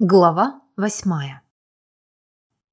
Глава восьмая.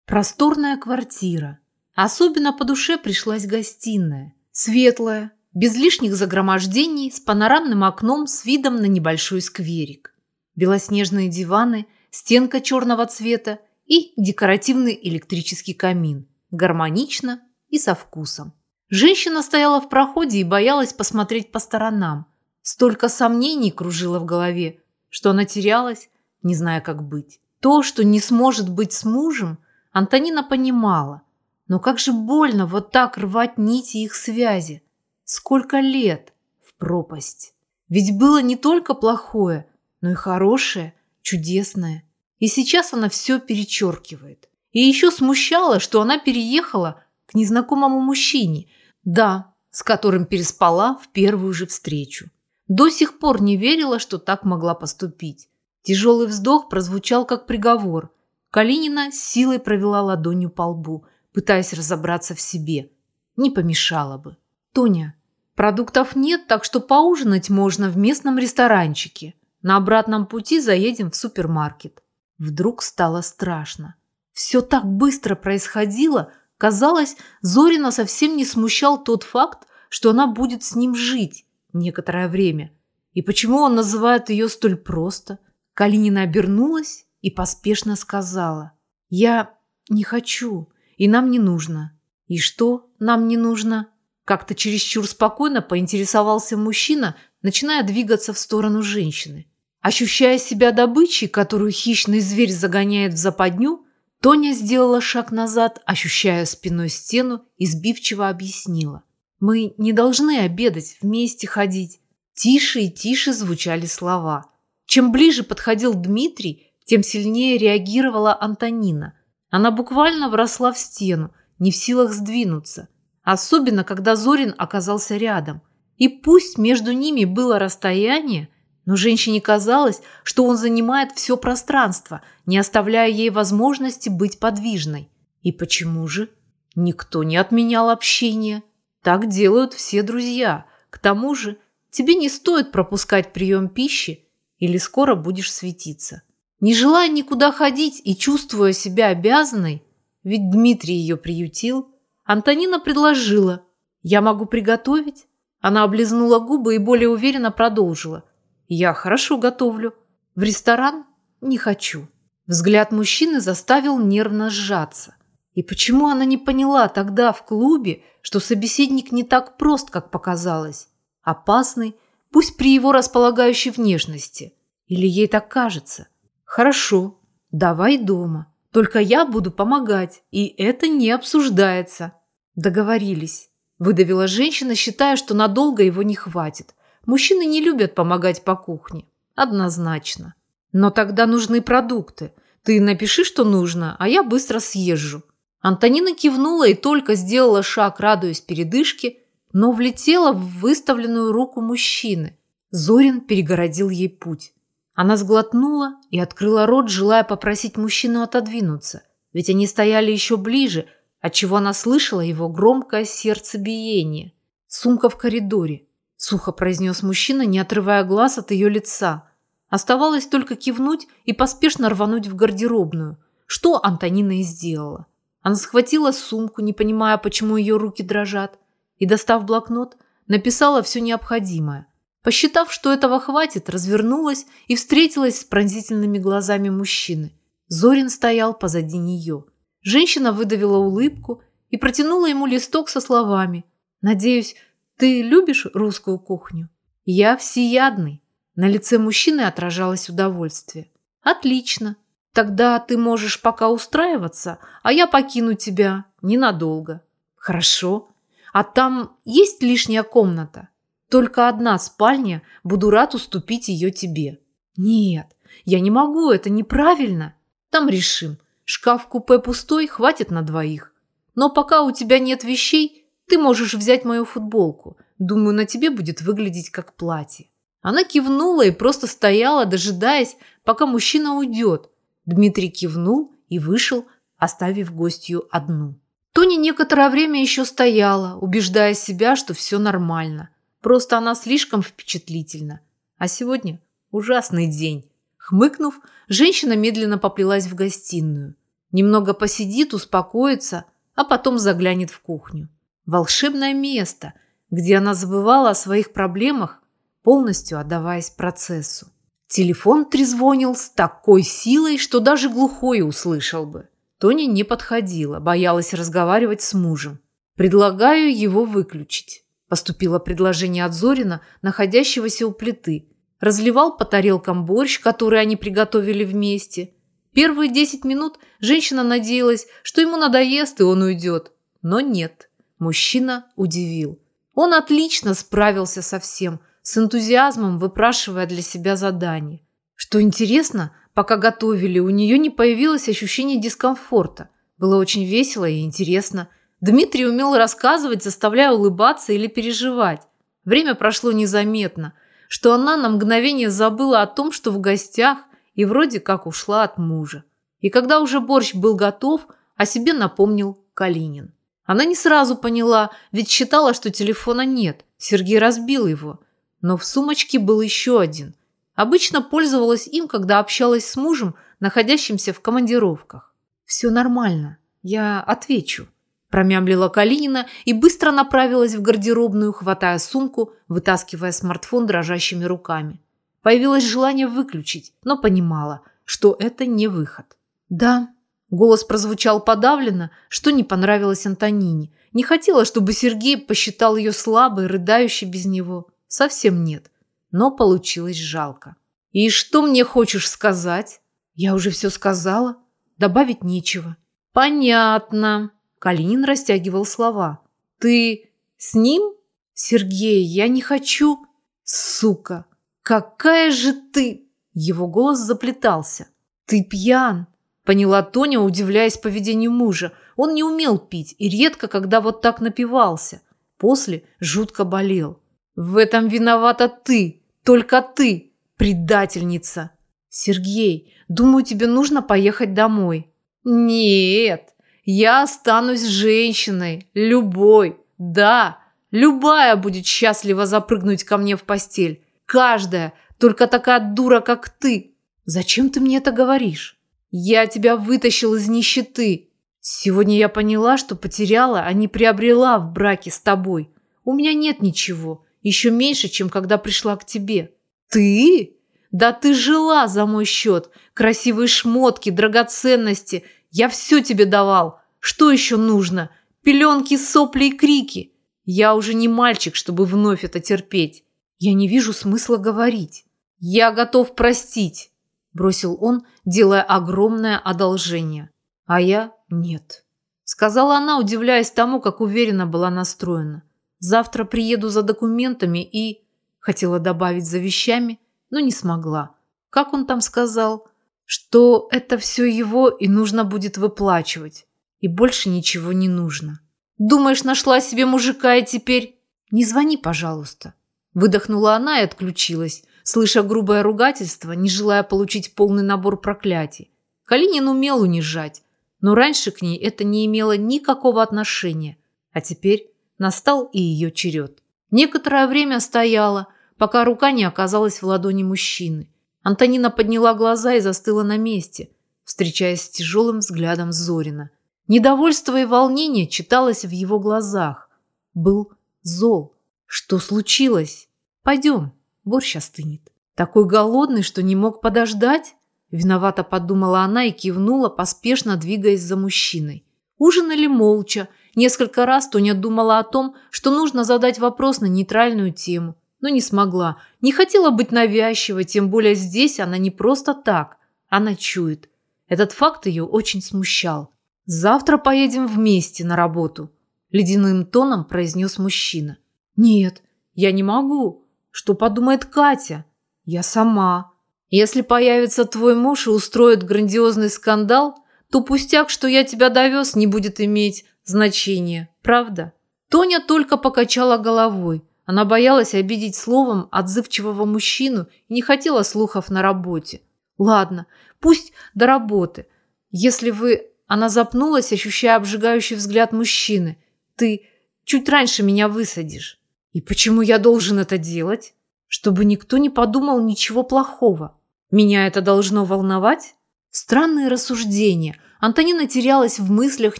Просторная квартира. Особенно по душе пришлась гостиная. Светлая, без лишних загромождений, с панорамным окном с видом на небольшой скверик. Белоснежные диваны, стенка черного цвета и декоративный электрический камин. Гармонично и со вкусом. Женщина стояла в проходе и боялась посмотреть по сторонам. Столько сомнений кружило в голове, что она терялась, не зная, как быть. То, что не сможет быть с мужем, Антонина понимала. Но как же больно вот так рвать нити их связи. Сколько лет в пропасть. Ведь было не только плохое, но и хорошее, чудесное. И сейчас она все перечеркивает. И еще смущало, что она переехала к незнакомому мужчине, да, с которым переспала в первую же встречу. До сих пор не верила, что так могла поступить. Тяжелый вздох прозвучал как приговор. Калинина с силой провела ладонью по лбу, пытаясь разобраться в себе. Не помешало бы. «Тоня, продуктов нет, так что поужинать можно в местном ресторанчике. На обратном пути заедем в супермаркет». Вдруг стало страшно. Все так быстро происходило, казалось, Зорина совсем не смущал тот факт, что она будет с ним жить некоторое время. И почему он называет ее столь просто? Калинина обернулась и поспешно сказала. «Я не хочу, и нам не нужно». «И что нам не нужно?» Как-то чересчур спокойно поинтересовался мужчина, начиная двигаться в сторону женщины. Ощущая себя добычей, которую хищный зверь загоняет в западню, Тоня сделала шаг назад, ощущая спиной стену и сбивчиво объяснила. «Мы не должны обедать, вместе ходить». Тише и тише звучали слова – чем ближе подходил Дмитрий, тем сильнее реагировала Антонина. Она буквально вросла в стену, не в силах сдвинуться. Особенно, когда Зорин оказался рядом. И пусть между ними было расстояние, но женщине казалось, что он занимает все пространство, не оставляя ей возможности быть подвижной. И почему же? Никто не отменял общение. Так делают все друзья. К тому же, тебе не стоит пропускать прием пищи, или скоро будешь светиться. Не желая никуда ходить и чувствуя себя обязанной, ведь Дмитрий ее приютил, Антонина предложила «Я могу приготовить?» Она облизнула губы и более уверенно продолжила «Я хорошо готовлю. В ресторан не хочу». Взгляд мужчины заставил нервно сжаться. И почему она не поняла тогда в клубе, что собеседник не так прост, как показалось? Опасный, пусть при его располагающей внешности. Или ей так кажется? Хорошо, давай дома. Только я буду помогать, и это не обсуждается. Договорились. Выдавила женщина, считая, что надолго его не хватит. Мужчины не любят помогать по кухне. Однозначно. Но тогда нужны продукты. Ты напиши, что нужно, а я быстро съезжу. Антонина кивнула и только сделала шаг, радуясь передышке, но влетела в выставленную руку мужчины. Зорин перегородил ей путь. Она сглотнула и открыла рот, желая попросить мужчину отодвинуться, ведь они стояли еще ближе, отчего она слышала его громкое сердцебиение. «Сумка в коридоре», – сухо произнес мужчина, не отрывая глаз от ее лица. Оставалось только кивнуть и поспешно рвануть в гардеробную, что Антонина и сделала. Она схватила сумку, не понимая, почему ее руки дрожат, и, достав блокнот, написала все необходимое. Посчитав, что этого хватит, развернулась и встретилась с пронзительными глазами мужчины. Зорин стоял позади нее. Женщина выдавила улыбку и протянула ему листок со словами «Надеюсь, ты любишь русскую кухню?» «Я всеядный». На лице мужчины отражалось удовольствие. «Отлично. Тогда ты можешь пока устраиваться, а я покину тебя ненадолго». «Хорошо. А там есть лишняя комната? Только одна спальня, буду рад уступить ее тебе». «Нет, я не могу, это неправильно. Там решим. Шкаф-купе пустой, хватит на двоих. Но пока у тебя нет вещей, ты можешь взять мою футболку. Думаю, на тебе будет выглядеть как платье». Она кивнула и просто стояла, дожидаясь, пока мужчина уйдет. Дмитрий кивнул и вышел, оставив гостью одну. Тони некоторое время еще стояла, убеждая себя, что все нормально. Просто она слишком впечатлительна. А сегодня ужасный день. Хмыкнув, женщина медленно поплелась в гостиную. Немного посидит, успокоится, а потом заглянет в кухню. Волшебное место, где она забывала о своих проблемах, полностью отдаваясь процессу. Телефон трезвонил с такой силой, что даже глухой услышал бы. Тоня не подходила, боялась разговаривать с мужем. «Предлагаю его выключить», – поступило предложение от Зорина, находящегося у плиты. Разливал по тарелкам борщ, который они приготовили вместе. Первые десять минут женщина надеялась, что ему надоест и он уйдет. Но нет, мужчина удивил. Он отлично справился со всем – с энтузиазмом выпрашивая для себя задание. Что интересно, пока готовили, у нее не появилось ощущение дискомфорта. Было очень весело и интересно. Дмитрий умел рассказывать, заставляя улыбаться или переживать. Время прошло незаметно, что она на мгновение забыла о том, что в гостях и вроде как ушла от мужа. И когда уже борщ был готов, о себе напомнил Калинин. Она не сразу поняла, ведь считала, что телефона нет. Сергей разбил его. Но в сумочке был еще один. Обычно пользовалась им, когда общалась с мужем, находящимся в командировках. «Все нормально. Я отвечу», – промямлила Калинина и быстро направилась в гардеробную, хватая сумку, вытаскивая смартфон дрожащими руками. Появилось желание выключить, но понимала, что это не выход. «Да», – голос прозвучал подавленно, что не понравилось Антонине. Не хотела, чтобы Сергей посчитал ее слабой, рыдающей без него. Совсем нет. Но получилось жалко. «И что мне хочешь сказать?» «Я уже все сказала. Добавить нечего». «Понятно». Калинин растягивал слова. «Ты с ним?» «Сергей, я не хочу...» «Сука! Какая же ты...» Его голос заплетался. «Ты пьян!» Поняла Тоня, удивляясь поведению мужа. Он не умел пить и редко, когда вот так напивался. После жутко болел. В этом виновата ты, только ты, предательница. Сергей, думаю, тебе нужно поехать домой. Нет, я останусь женщиной, любой. Да, любая будет счастлива запрыгнуть ко мне в постель. Каждая, только такая дура, как ты. Зачем ты мне это говоришь? Я тебя вытащил из нищеты. Сегодня я поняла, что потеряла, а не приобрела в браке с тобой. У меня нет ничего. Еще меньше, чем когда пришла к тебе. Ты? Да ты жила за мой счет. Красивые шмотки, драгоценности. Я все тебе давал. Что еще нужно? Пеленки, сопли и крики. Я уже не мальчик, чтобы вновь это терпеть. Я не вижу смысла говорить. Я готов простить, бросил он, делая огромное одолжение. А я нет. Сказала она, удивляясь тому, как уверенно была настроена. Завтра приеду за документами и... Хотела добавить за вещами, но не смогла. Как он там сказал? Что это все его и нужно будет выплачивать. И больше ничего не нужно. Думаешь, нашла себе мужика и теперь... Не звони, пожалуйста. Выдохнула она и отключилась, слыша грубое ругательство, не желая получить полный набор проклятий. Калинин умел унижать, но раньше к ней это не имело никакого отношения. А теперь Настал и ее черед. Некоторое время стояла, пока рука не оказалась в ладони мужчины. Антонина подняла глаза и застыла на месте, встречаясь с тяжелым взглядом Зорина. Недовольство и волнение читалось в его глазах. Был зол. Что случилось? Пойдем, борщ остынет. Такой голодный, что не мог подождать? Виновато подумала она и кивнула, поспешно двигаясь за мужчиной. Ужинали молча, Несколько раз Тоня думала о том, что нужно задать вопрос на нейтральную тему, но не смогла. Не хотела быть навязчивой, тем более здесь она не просто так. Она чует. Этот факт ее очень смущал. «Завтра поедем вместе на работу», – ледяным тоном произнес мужчина. «Нет, я не могу. Что подумает Катя? Я сама. Если появится твой муж и устроит грандиозный скандал, то пустяк, что я тебя довез, не будет иметь значение, правда? Тоня только покачала головой. Она боялась обидеть словом отзывчивого мужчину и не хотела слухов на работе. Ладно, пусть до работы. Если вы... Она запнулась, ощущая обжигающий взгляд мужчины. Ты чуть раньше меня высадишь. И почему я должен это делать? Чтобы никто не подумал ничего плохого. Меня это должно волновать? Странные рассуждения. Антонина терялась в мыслях,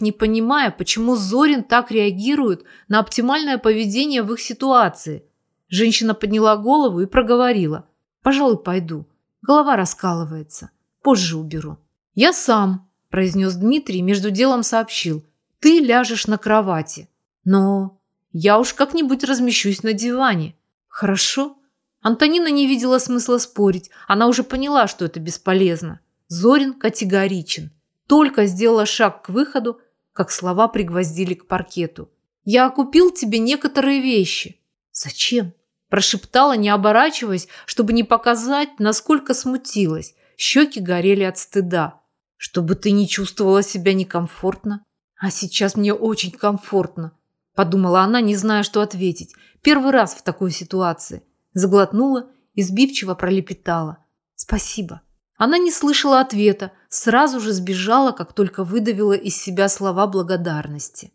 не понимая, почему Зорин так реагирует на оптимальное поведение в их ситуации. Женщина подняла голову и проговорила. «Пожалуй, пойду. Голова раскалывается. Позже уберу». «Я сам», – произнес Дмитрий, между делом сообщил. «Ты ляжешь на кровати». «Но я уж как-нибудь размещусь на диване». «Хорошо». Антонина не видела смысла спорить. Она уже поняла, что это бесполезно. Зорин категоричен. Только сделала шаг к выходу, как слова пригвоздили к паркету. «Я купил тебе некоторые вещи». «Зачем?» – прошептала, не оборачиваясь, чтобы не показать, насколько смутилась. Щеки горели от стыда. «Чтобы ты не чувствовала себя некомфортно». «А сейчас мне очень комфортно», – подумала она, не зная, что ответить. Первый раз в такой ситуации. Заглотнула и сбивчиво пролепетала. «Спасибо». Она не слышала ответа, сразу же сбежала, как только выдавила из себя слова благодарности.